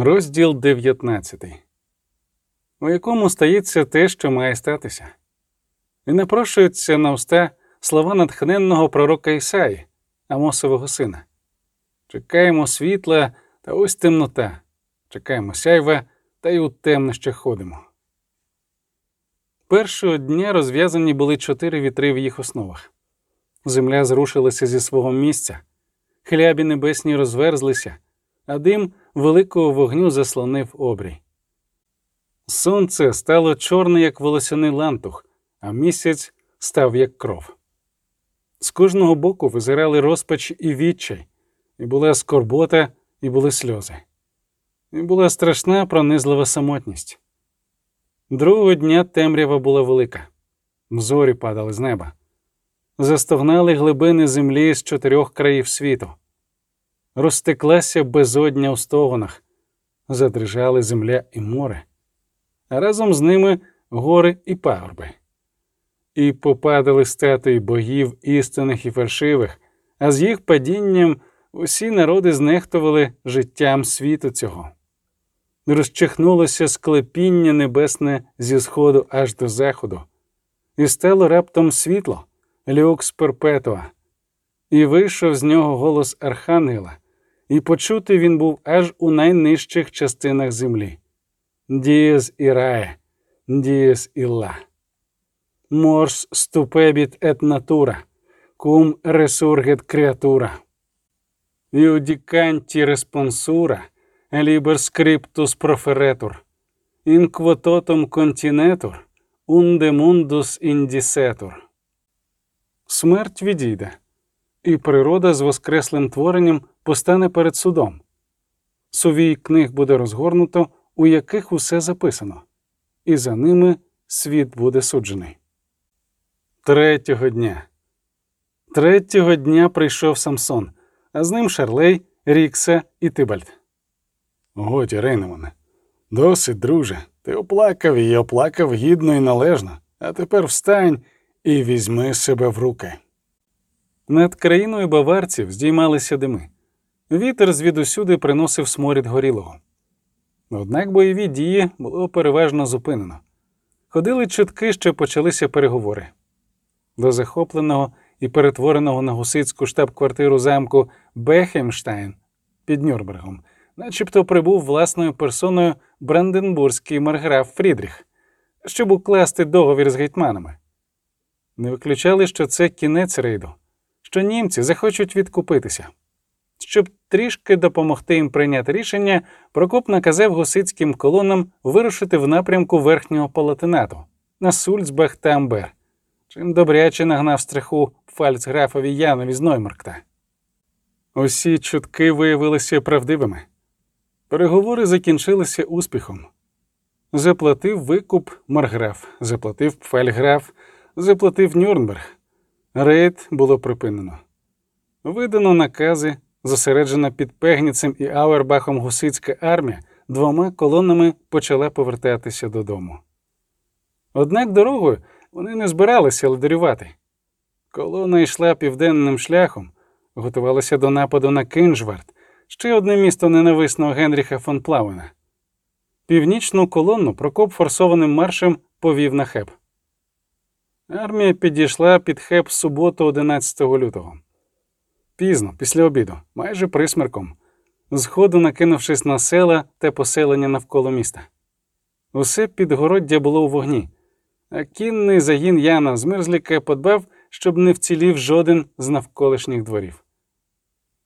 Розділ 19, у якому стається те, що має статися, і напрошуються на уста слова натхненного пророка Ісаї, Амосового сина. Чекаємо світла, та ось темнота, чекаємо сяйва, та й у темнище ходимо. Першого дня розв'язані були чотири вітри в їх основах. Земля зрушилася зі свого місця, хлябі небесні розверзлися, а дим великого вогню заслонив обрій. Сонце стало чорне, як волосяний лантух, а місяць став як кров. З кожного боку визирали розпач і відчай, і була скорбота, і були сльози, і була страшна пронизлива самотність. Другого дня темрява була велика, зорі падали з неба, застогнали глибини землі з чотирьох країв світу, розтеклася безодня у стогонах, задрижали земля і море, а разом з ними гори і пагорби. І попадали статуї богів істинних і фальшивих, а з їх падінням усі народи знехтували життям світу цього розчихнулося склепіння небесне зі сходу аж до заходу, і стало раптом світло, люкс перпетуа, і вийшов з нього голос Архангела, і почути він був аж у найнижчих частинах землі. Дієс ірає, дієс ілла. Морс ступебіт ет натура, кум ресургет креатура. Responsura, liber scriptus proferetur, in quototum continetur, unde mundus indicetur. Смерть відійде, і природа з воскреслим творенням постане перед судом. Сувій книг буде розгорнуто, у яких усе записано, і за ними світ буде суджений. Третього дня. Третього дня прийшов Самсон, а з ним Шарлей, Рікса і Тибальд. Годі, Рейнемане, досить, друже, ти оплакав і оплакав гідно і належно, а тепер встань і візьми себе в руки. Над країною баварців здіймалися дими. Вітер звідусюди приносив сморід горілого. Однак бойові дії було переважно зупинено. Ходили чутки, що почалися переговори. До захопленого і перетвореного на гусицьку штаб-квартиру замку Бехемштайн під Нюрнбергом – начебто прибув власною персоною Бранденбурзький марграф Фрідріх, щоб укласти договір з гетьманами. Не виключали, що це кінець рейду, що німці захочуть відкупитися. Щоб трішки допомогти їм прийняти рішення, Прокоп наказав гусицьким колонам вирушити в напрямку верхнього палатинату на Сульцбах та Амбер, чим добряче нагнав страху фальцграфові Янові з Ноймаркта. Усі чутки виявилися правдивими. Переговори закінчилися успіхом. Заплатив викуп Марграф, заплатив Пфельграф, заплатив Нюрнберг. Рейд було припинено. Видано накази, зосереджена під Пегніцем і Ауербахом гусицька армія двома колонами почала повертатися додому. Однак дорогою вони не збиралися ладарювати. Колона йшла південним шляхом, готувалася до нападу на Кинжвард, ще одне місто ненависного Генріха фон Плауена. Північну колонну Прокоп форсованим маршем повів на Хеб. Армія підійшла під Хеб суботу, 11 лютого. Пізно, після обіду, майже присмерком, зходу накинувшись на села та поселення навколо міста. Усе підгороддя було у вогні, а кінний загін Яна з Мерзліка подбав, щоб не вцілів жоден з навколишніх дворів.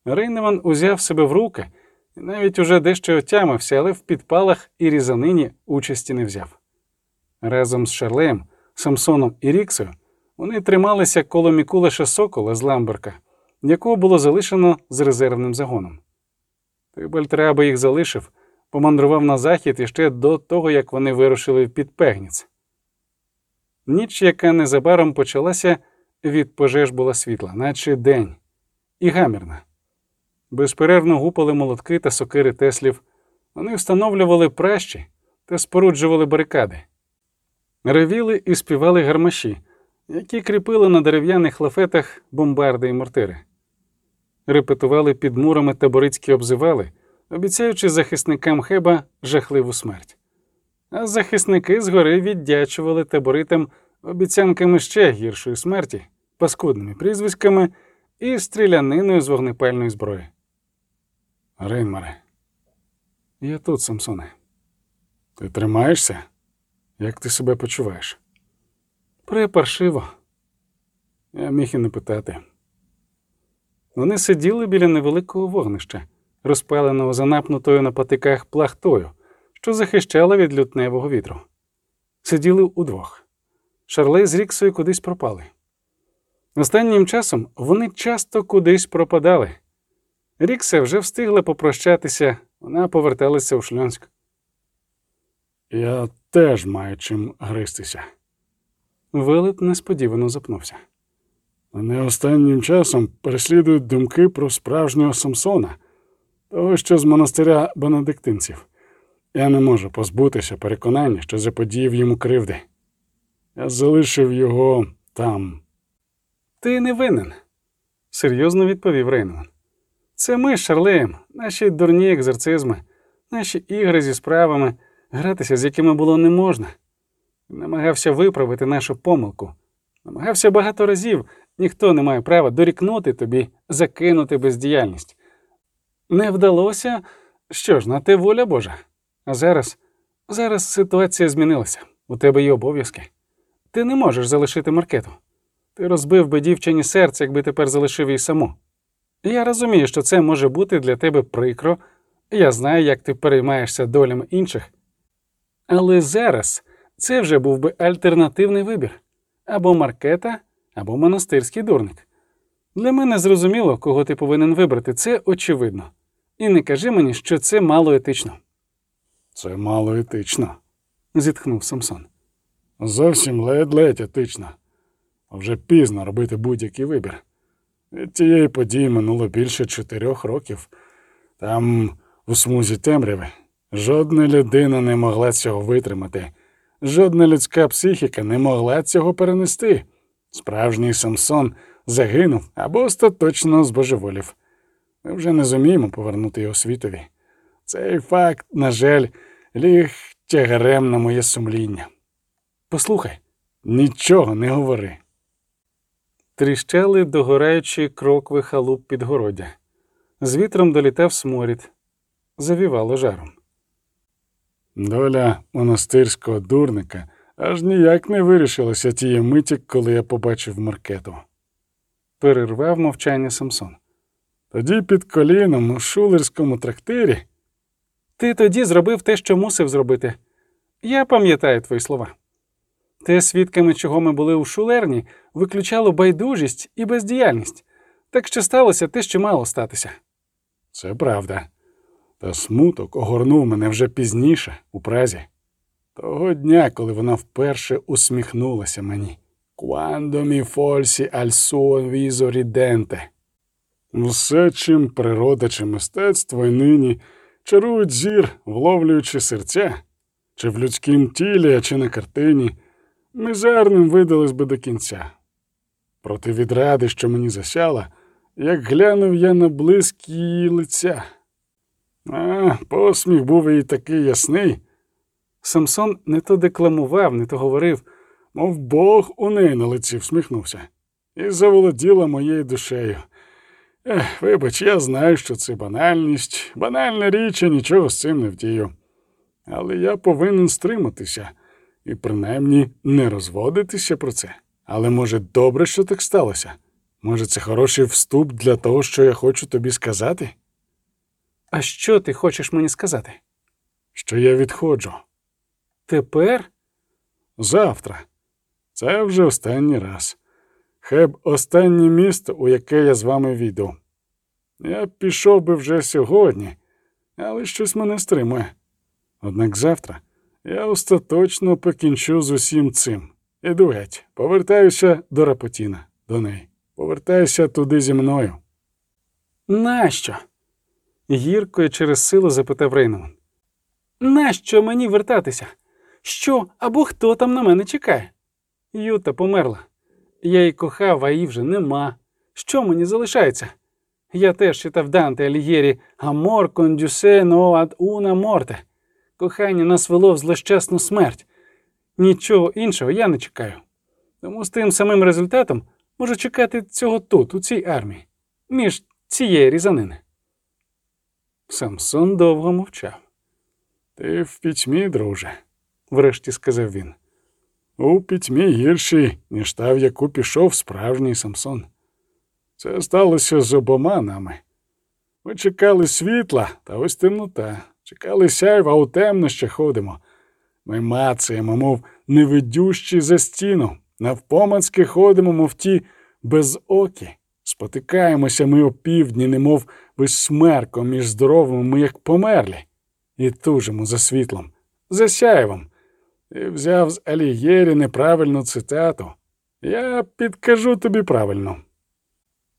Рейнеман узяв себе в руки і навіть уже дещо отямився, але в підпалах і різанині участі не взяв. Разом з Шарлеєм, Самсоном і Ріксою вони трималися коло Мікулаша Сокола з Ламберка, якого було залишено з резервним загоном. Тибальтраба їх залишив, помандрував на захід іще до того, як вони вирушили в Підпегніць. Ніч, яка незабаром почалася, від пожеж була світла, наче день, і гамірна. Безперервно гупали молотки та сокири Теслів. Вони встановлювали пращі та споруджували барикади. Ревіли і співали гармаші, які кріпили на дерев'яних лафетах бомбарди і мортири. Репетували під мурами таборицькі обзивали, обіцяючи захисникам Хеба жахливу смерть. А захисники згори віддячували таборитам обіцянками ще гіршої смерті, паскудними прізвиськами і стріляниною з вогнепальної зброї. Рейнмаре, я тут, Самсоне. Ти тримаєшся? Як ти себе почуваєш? Препаршиво. Я міг і не питати. Вони сиділи біля невеликого вогнища, розпаленого занапнутою на патиках плахтою, що захищала від лютневого вітру. Сиділи удвох. Шарлей з Ріксою кудись пропали. Останнім часом вони часто кудись пропадали. Рікса вже встигла попрощатися, вона поверталася у Шльонськ. Я теж маю чим гристися. Велет несподівано запнувся. Мене останнім часом переслідують думки про справжнього Самсона, того, що з монастиря бенедиктинців. Я не можу позбутися переконання, що заподіяв йому кривди. Я залишив його там. Ти не винен, серйозно відповів Рейнман. Це ми з Шарлеєм, наші дурні екзорцизми, наші ігри зі справами, гратися з якими було не можна. Намагався виправити нашу помилку. Намагався багато разів, ніхто не має права дорікнути тобі, закинути бездіяльність. Не вдалося, що ж, на те воля Божа. А зараз, зараз ситуація змінилася. У тебе є обов'язки. Ти не можеш залишити маркету. Ти розбив би дівчині серце, якби тепер залишив її саму. Я розумію, що це може бути для тебе прикро, я знаю, як ти переймаєшся долями інших. Але зараз це вже був би альтернативний вибір або маркета, або монастирський дурник. Для мене зрозуміло, кого ти повинен вибрати, це очевидно. І не кажи мені, що це мало етично. Це мало етично, зітхнув Самсон. Зовсім ледь-ледь етично. Вже пізно робити будь-який вибір. Від цієї події минуло більше чотирьох років. Там, у смузі темряви, жодна людина не могла цього витримати, жодна людська психіка не могла цього перенести. Справжній Самсон загинув або остаточно збожеволів. Ми вже не зуміємо повернути його світові. Цей факт, на жаль, ліг тягарем на моє сумління. Послухай, нічого не говори. Тріщали догораючі крокви халуп підгородя. З вітром долітав сморід, завівало жаром. Доля монастирського дурника аж ніяк не вирішилася тієї миті, коли я побачив маркету. Перервав мовчання Самсон. Тоді під коліном у шулерському трактирі. Ти тоді зробив те, що мусив зробити. Я пам'ятаю твої слова. Те, свідками, чого ми були у шулерні, виключало байдужість і бездіяльність, так що сталося те, що мало статися. Це правда. Та смуток огорнув мене вже пізніше, у празі. Того дня, коли вона вперше усміхнулася мені. Quando mi folsi al suo viso ridente. Все, чим природа чи мистецтво й нині чарують зір, вловлюючи серця, чи в людськім тілі, чи на картині, мізерним видалось би до кінця. Проти відради, що мені засяла, як глянув я на блиск її лиця. А, посміх був і такий ясний. Самсон не то декламував, не то говорив, мов Бог у неї на лиці всміхнувся, і заволоділа моєю душею. Ех, Вибач, я знаю, що це банальність, банальна річ, і нічого з цим не вдію. Але я повинен стриматися і принаймні не розводитися про це. Але може, добре, що так сталося? Може, це хороший вступ для того, що я хочу тобі сказати? А що ти хочеш мені сказати? Що я відходжу. Тепер? Завтра. Це вже останній раз. Хеб останнє місто, у яке я з вами війду. Я пішов би вже сьогодні, але щось мене стримує. Однак завтра я остаточно покінчу з усім цим. Іду геть, повертаюся до Рапотіна, до неї. Повертаюся туди зі мною. Нащо? Гірко і через силу запитав Рейнман. Нащо мені вертатися? Що або хто там на мене чекає? Юта померла. Я її кохав, а її вже нема. Що мені залишається? Я теж читав Данте Алігєрі Амор кондюсе но ад уна морте. Кохання нас вело в злощасну смерть. Нічого іншого я не чекаю. Тому з тим самим результатом можу чекати цього тут, у цій армії, між цієї різанини. Самсон довго мовчав. Ти в пітьмі, друже, врешті сказав він. У пітьмі гірші, ніж та, в яку пішов справжній Самсон. Це сталося з обома нами. Ми чекали світла, та ось темнота. Чекали сяйва, у темно ще ходимо. Ми мацаємо, мов невидющі за стіну, навпомацьки ходимо, мов ті безокі. Спотикаємося ми опівдні, немов безсмерком між здоровими ми як померлі, і тужимо за світлом, за сяйвом. Ти взяв з Алієрі неправильну цитату. Я підкажу тобі правильно.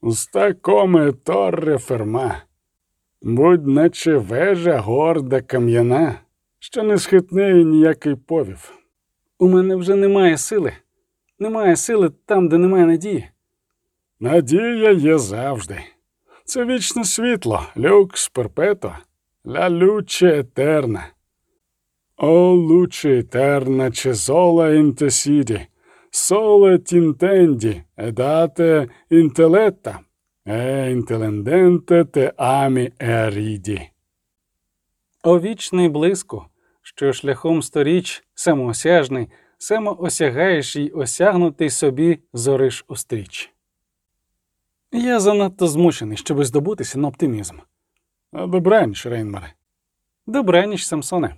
Уста коме торре ферма, будь наче вежа горда кам'яна, що не схитне ніякий повів. У мене вже немає сили, немає сили там, де немає надії. Надія є завжди. Це вічне світло, люкс перпето, ля люче етерна. О луче етерна чезола інтесіді, соле тінтенді, едате інтелетта, е інтеленденте те амі еріді. О вічний блиску, що шляхом сторіч самоосяжний, самоосягаєш й осягнутий собі зориш устріч. Я занадто змучений, щоб здобутися на оптимізм. Добраніч, Рейнмаре. Добраніч, Самсоне.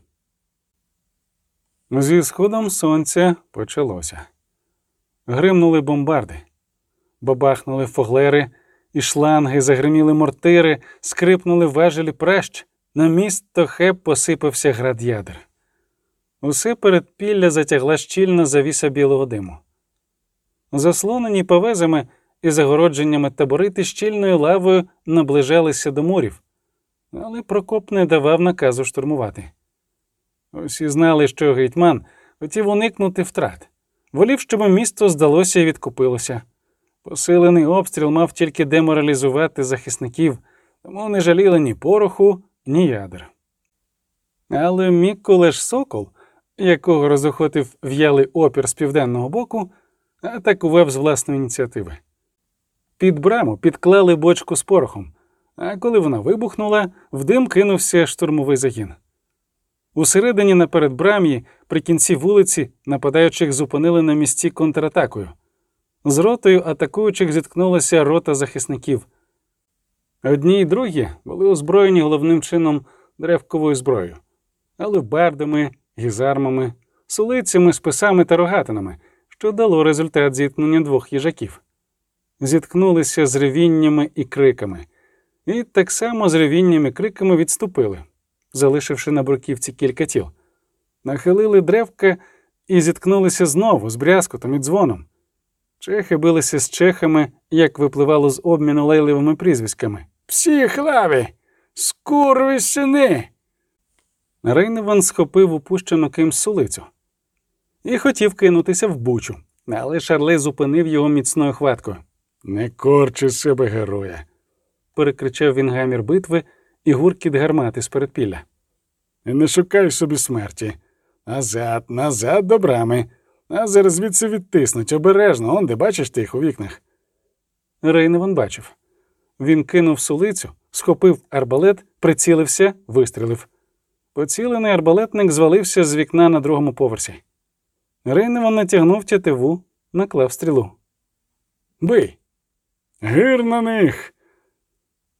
Зі сходом сонця почалося. Гримнули бомбарди, бабахнули фоглери і шланги, загриміли мортири, скрипнули важелі пращ, на місто хеп посипався град ядер. Усе передпілля затягла щільна завіса білого диму. Заслонені повезами і загородженнями таборити щільною лавою наближалися до морів, але Прокоп не давав наказу штурмувати. Усі знали, що гетьман хотів уникнути втрат, волів, щоб місто здалося і відкупилося. Посилений обстріл мав тільки деморалізувати захисників, тому не жаліли ні пороху, ні ядер. Але Міколеш Сокол, якого розохотив в'ялий опір з південного боку, атакував з власної ініціативи. Під браму підклали бочку з порохом, а коли вона вибухнула, в дим кинувся штурмовий загін. Усередині на передбрам'ї, при кінці вулиці, нападаючих зупинили на місці контратакою. З ротою атакуючих зіткнулася рота захисників. Одні й другі були озброєні головним чином древковою зброєю, але бардами, гізармами, сулицями, списами та рогатинами, що дало результат зіткнення двох їжаків. Зіткнулися з ревіннями і криками, і так само з ревіннями і криками відступили залишивши на бруківці кілька тіл. Нахилили древка і зіткнулися знову з брязкотом і дзвоном. Чехи билися з чехами, як випливало з обміну лейливими прізвиськами. Псіх лаві! Скурви сини! Рейневан схопив упущену кимсь сулицю і хотів кинутися в бучу, але Шарле зупинив його міцною хваткою. Не корчи себе, героя, перекричав він гамір битви, і гуркіт гармати з передпілля. І не шукай собі смерті. Назад, назад до брами. А зараз звідси відтиснуть обережно, он де бачиш ти їх у вікнах. Рейневан бачив. Він кинув сулицю, схопив арбалет, прицілився, вистрілив. Поцілений арбалетник звалився з вікна на другому поверсі. Рейневан натягнув тятиву, наклав стрілу. Бий! Гир на них!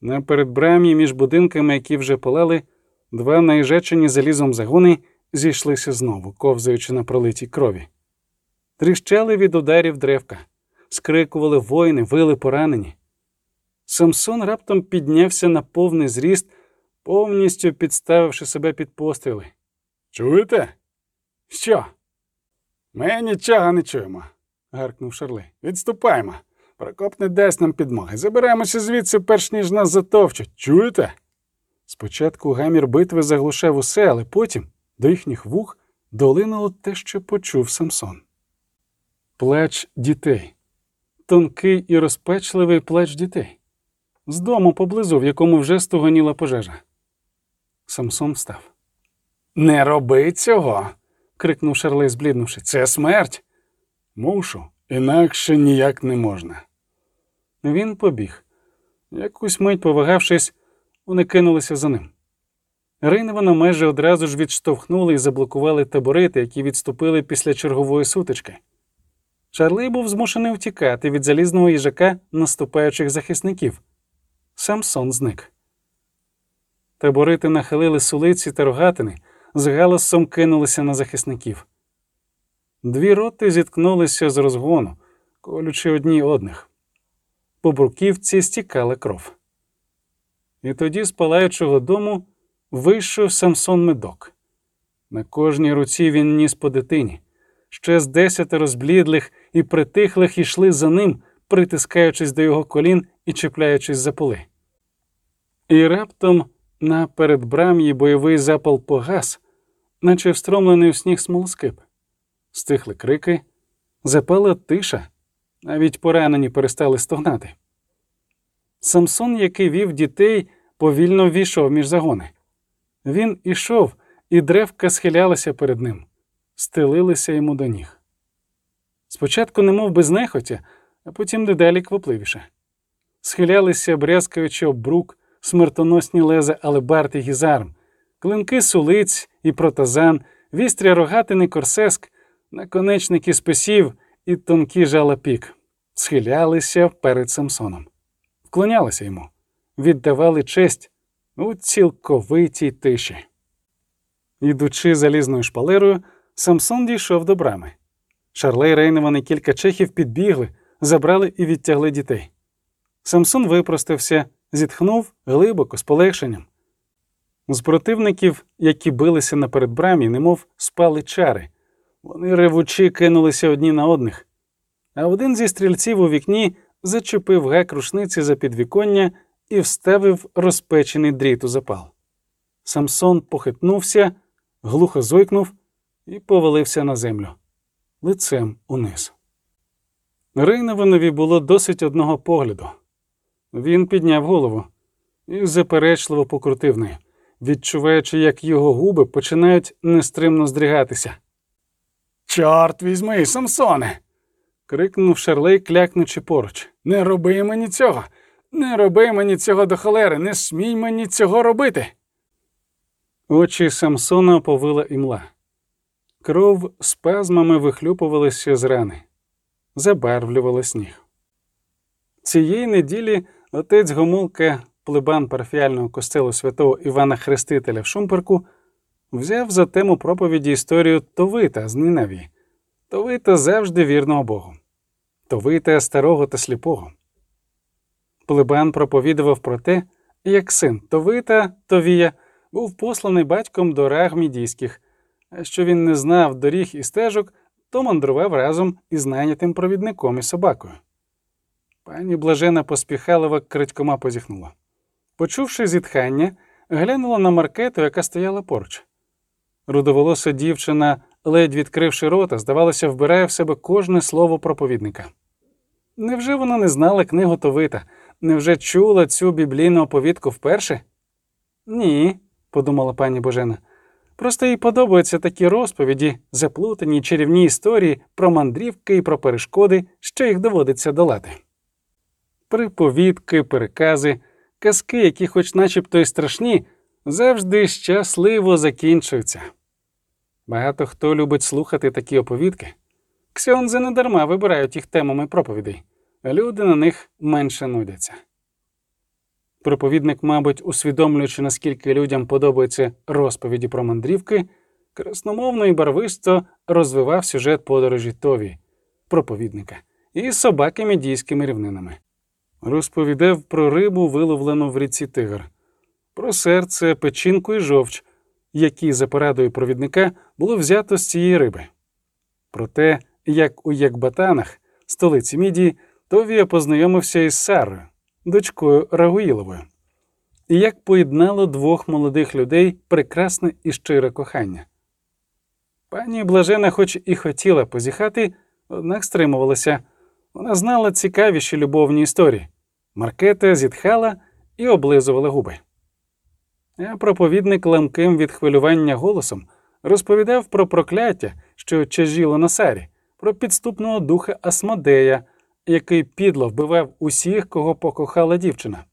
На передбрамі між будинками, які вже палали, два наїжачені залізом загони зійшлися знову, ковзаючи на пролитій крові. Тріщали від ударів древка, скрикували воїни, вили поранені. Самсон раптом піднявся на повний зріст, повністю підставивши себе під постріли. Чуєте? Що? Ми нічого не чуємо, гаркнув Шарли. Відступаємо. Прокоп не дасть нам підмоги. Заберемося звідси, перш ніж нас затовчуть. Чуєте? Спочатку гамір битви заглушав усе, але потім до їхніх вух долинуло те, що почув Самсон. Плач дітей, тонкий і розпечливий плач дітей. з дому поблизу, в якому вже стуганіла пожежа. Самсон встав. Не роби цього. крикнув Шарлей, збліднувши. Це смерть. Мушу, інакше ніяк не можна. Він побіг. Якусь мить повагавшись, вони кинулися за ним. Рейневана майже одразу ж відштовхнули і заблокували таборити, які відступили після чергової сутички. Шарлей був змушений втікати від залізного їжака наступаючих захисників. Самсон зник. Таборити нахилили сулиці та рогатини, з галасом кинулися на захисників. Дві роти зіткнулися з розгону, колючи одні одних. По бруківці стікала кров. І тоді з палаючого дому вийшов Самсон медок. На кожній руці він ніс по дитині. Ще з десяти зблідлих і притихлих ішли за ним, притискаючись до його колін і чіпляючись за поли. І раптом на передбрам'ї бойовий запал погас, наче встромлений у сніг смолоскип. Стихли крики, запала тиша, навіть поранені перестали стогнати. Самсон, який вів дітей, повільно ввійшов між загони. Він ішов, і древка схилялася перед ним, стелилися йому до ніг. Спочатку, немов без нехотя, а потім дедалі квапливіше. Схилялися, брязкаючи об брук, смертоносні леза алебард і гізарм, клинки сулиць і протазан, вістря рогатини корсеск, наконечники списів і тонкі жала пік, схилялися перед Самсоном, вклонялися йому, віддавали честь у цілковитій тиші. Ідучи залізною шпалерою, Самсон дійшов до брами. Шарлей Рейневан і кілька чехів підбігли, забрали і відтягли дітей. Самсон випростався, зітхнув глибоко, з полегшенням. З противників, які билися на передбрамі, немов спали чари. Вони ревучи кинулися одні на одних. А один зі стрільців у вікні зачепив гак рушниці за підвіконня і вставив розпечений дріт у запал. Самсон похитнувся, глухо зойкнув і повалився на землю лицем униз. Рейнованові було досить одного погляду. Він підняв голову і заперечливо покрутив нею, відчуваючи, як його губи починають нестримно здригатися. Чорт візьми, Самсоне. крикнув Шарлей, клякнучи поруч. Не роби мені цього, не роби мені цього до холери, не смій мені цього робити. Очі Самсона оповила імла. Кров спазмами вихлюпувалася з рани, забарвлювала сніг. Цієї неділі отець Гомулка, плебан парафіального костелу святого Івана Хрестителя в Шумперку, взяв за тему проповіді історію Товита з Нинавії, Товита завжди вірного Богу, Товита старого та сліпого. Плебан проповідував про те, як син Товита Товія був посланий батьком до раг мідійських, а що він не знав доріг і стежок, то мандрував разом із найнятим провідником і собакою. Пані Блажена Поспіхалова крадькома позіхнула. Почувши зітхання, глянула на маркету, яка стояла поруч. Рудоволоса дівчина, ледь відкривши рота, здавалося, вбирає в себе кожне слово проповідника. Невже вона не знала книгу Товита? Невже чула цю біблійну оповідку вперше? Ні, подумала пані Божена. Просто їй подобаються такі розповіді, заплутані чарівні історії про мандрівки і про перешкоди, що їх доводиться долати. Приповідки, перекази, казки, які, хоч начебто й страшні, завжди щасливо закінчуються. Багато хто любить слухати такі оповідки. Ксьонзи недарма вибирають їх темами проповідей, люди на них менше нудяться. Проповідник, мабуть, усвідомлюючи, наскільки людям подобаються розповіді про мандрівки, красномовно і барвисто розвивав сюжет подорожі Тові, проповідника, і собаки мідійськими рівнинами. Розповідав про рибу, виловлену в ріці Тигр, про серце, печінку і жовч, які, за порадою провідника, було взято з цієї риби. Про те, як у Якбатанах, столиці Мідії, Товія познайомився із Сарою дочкою Рагуїловою, і як поєднало двох молодих людей прекрасне і щире кохання. Пані Блажена, хоч і хотіла позіхати, однак стримувалася. Вона знала цікавіші любовні історії. Маркета зітхала, і облизували губи. А проповідник ламким від хвилювання голосом розповідав про прокляття, що чажіло на сарі, про підступного духа Асмодея, який підло вбивав усіх, кого покохала дівчина.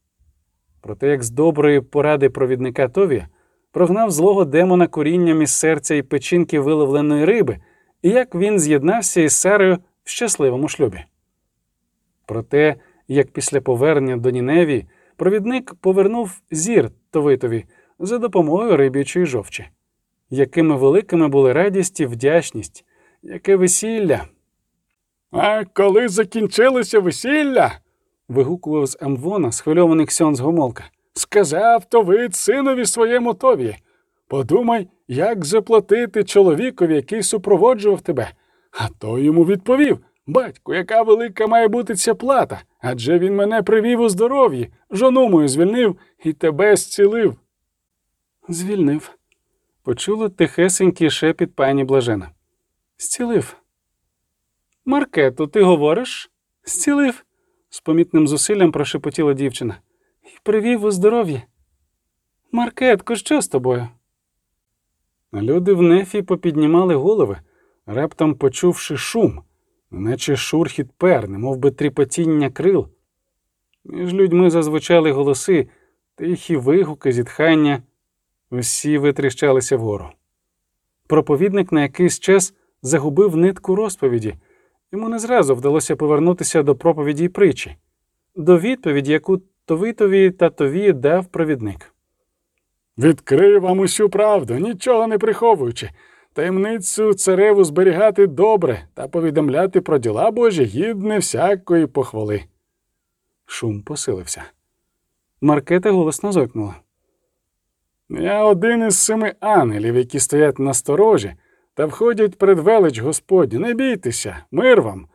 Про те, як з доброї поради провідника Товія прогнав злого демона корінням із серця і печінки виловленої риби, і як він з'єднався із Сарою в щасливому шлюбі. Про те, як після повернення до Ніневії провідник повернув зір Товитові за допомогою риб'ячої жовчі, якими великими були радість і вдячність, яке весілля. А коли закінчилося весілля, вигукував з Амвона схвильований Ксьон з Гомолка. сказав Товит синові своєму Тові. Подумай, як заплатити чоловікові, який супроводжував тебе. А той йому відповів Батьку, яка велика має бути ця плата? Адже він мене привів у здоров'ї, жону мою звільнив і тебе зцілив. Звільнив. Почула тихесенький шепіт пані Блажена. Зцілив. Маркету, ти говориш? Зцілив, з помітним зусиллям прошепотіла дівчина. І привів у здоров'я. Маркетко, що з тобою? Люди в нефі попіднімали голови, раптом почувши шум, наче шурхіт перни, мов би тріпотіння крил. Між людьми зазвучали голоси, тихі вигуки, зітхання. Усі витріщалися вгору. Проповідник на якийсь час загубив нитку розповіді, йому не зразу вдалося повернутися до проповіді й притчі, до відповіді, яку Товитові та Тові дав провідник. Відкрию вам усю правду, нічого не приховуючи. Таємницю цареву зберігати добре та повідомляти про діла Божі гідне всякої похвали. Шум посилився. Маркета голосно зойкнула. Я один із семи ангелів, які стоять на сторожі та входять перед велич Господню. Не бійтеся, мир вам,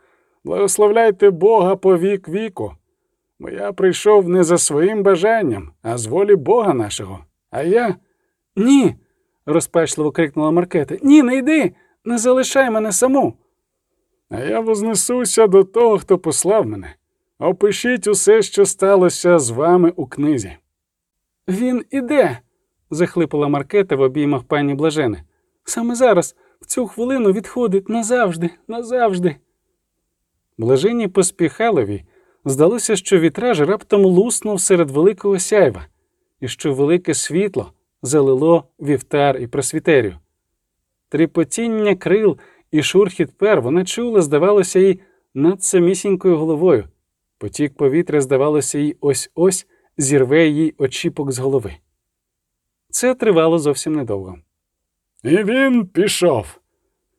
благословляйте Бога по вік віку. Бо я прийшов не за своїм бажанням, а з волі Бога нашого. А я Ні. розпачливо крикнула Маркета. Ні, не йди, не залишай мене саму. А я вознесуся до того, хто послав мене. Опишіть усе, що сталося з вами у книзі. Він іде. захлипала Маркета в обіймах пані Блажени. Саме зараз, в цю хвилину, відходить назавжди, назавжди. Блаженні поспіхалові здалося, що вітраж раптом луснув серед великого сяйва, і що велике світло залило вівтар і просвітерію. Тріпотіння крил і шурхіт пер вона чула, здавалося, їй над самісінькою головою. Потік повітря, здавалося, їй ось ось зірве їй очіпок з голови. Це тривало зовсім недовго. І він пішов.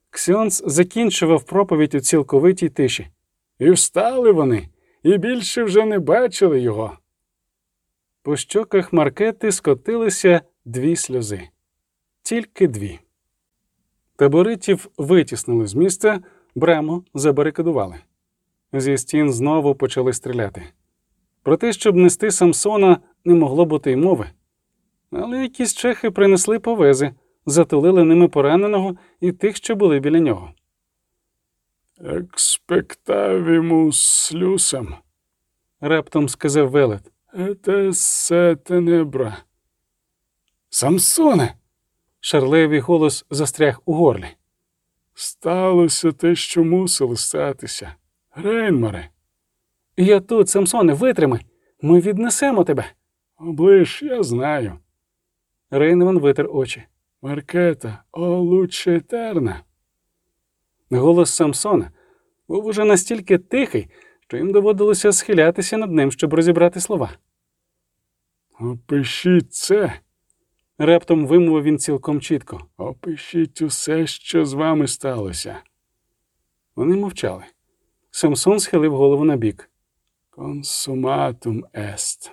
Ксіонс закінчував проповідь у цілковитій тиші. І встали вони, і більше вже не бачили його. По щоках Маркети скотилися дві сльози. Тільки дві. Таборитів витіснили з міста, браму забарикадували. Зі стін знову почали стріляти. Про те, щоб нести Самсона, не могло бути й мови. Але якісь чехи принесли повези, затулили ними пораненого і тих, що були біля нього. Експектавімус люсам, Раптом сказав велет. ете се тенебра. Самсоне, Шарлевий голос застряг у горлі. сталося те, що мусило статися. Рейнмаре, Я тут, Самсоне, витримай. Ми віднесемо тебе. оближ, я знаю. Рейнван витер очі. Маркета, о луче етерна. Голос Самсона був уже настільки тихий, що їм доводилося схилятися над ним, щоб розібрати слова. Опишіть це, Раптом вимовив він цілком чітко. опишіть усе, що з вами сталося. Вони мовчали. Самсон схилив голову на бік. Консуматум ест.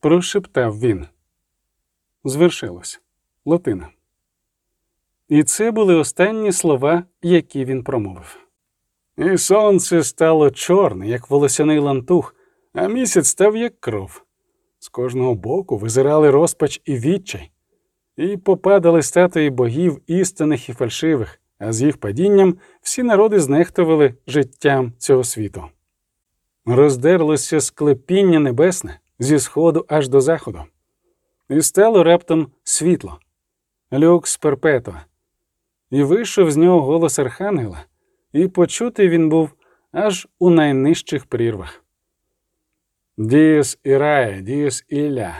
Прошептав він. Звершилось. Латина. І це були останні слова, які він промовив. І сонце стало чорне, як волосяний лантух, а місяць став як кров. З кожного боку визирали розпач і відчай, і попадали статуї богів істинних і фальшивих, а з їх падінням всі народи знехтували життям цього світу. Роздерлося склепіння небесне, зі сходу аж до заходу. І стало раптом світло, люкс перпетуа. І вийшов з нього голос архангела, і почутий він був аж у найнижчих прірвах. Діс ірає, діс ілля,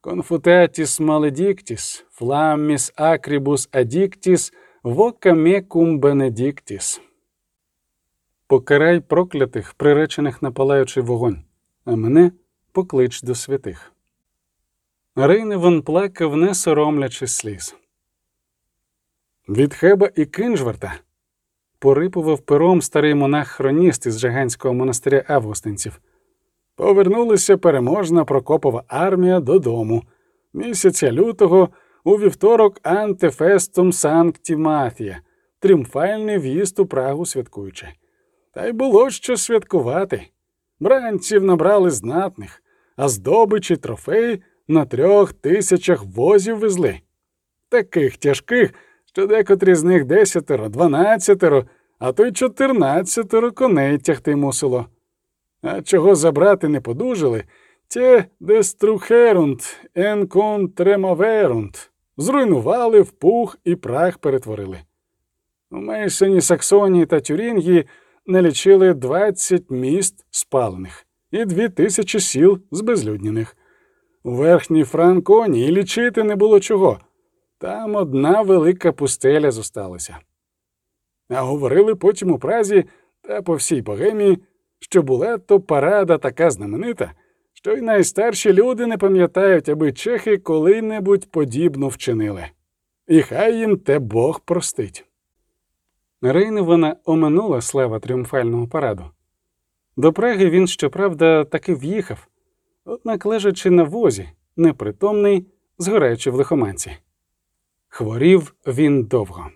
конфутетіс маледіктіс, фламміс акрібус адіктіс, вока мекум бенедіктіс. Покарай проклятих, приречених на палаючий вогонь, а мене поклич до святих. Рейневан плакав, не соромлячи сліз. Від Хеба і Кинжварта порипував пером старий монах хроніст із Жаганського монастиря Августинців. Повернулася переможна Прокопова армія додому. Місяця лютого у вівторок антифестум Санкті Мафія, тріумфальний в'їзд у Прагу святкуючи. Та й було що святкувати. Бранців набрали знатних, а здобичі трофеї на трьох тисячах возів везли. Таких тяжких, що декотрі з них десятеро, дванадцятеро, а то й чотирнадцятеро коней тягти мусило. А чого забрати не подужали, те деструхерунт, енконтремаверунт. Зруйнували в пух і прах перетворили. У Мейсені Саксонії та Тюрінгії налічили 20 міст спалених і дві тисячі сіл збезлюднених. У верхній Франконії лічити не було чого. Там одна велика пустеля зосталася. А говорили потім у Празі та по всій богемії, що була то парада така знаменита, що й найстарші люди не пам'ятають, аби чехи коли-небудь подібно вчинили. І хай їм те Бог простить. Рейневана оминула слава тріумфального параду. До Праги він, щоправда, таки в'їхав, однак лежачи на возі, непритомний, згораючи в лихоманці. Хворів він довго.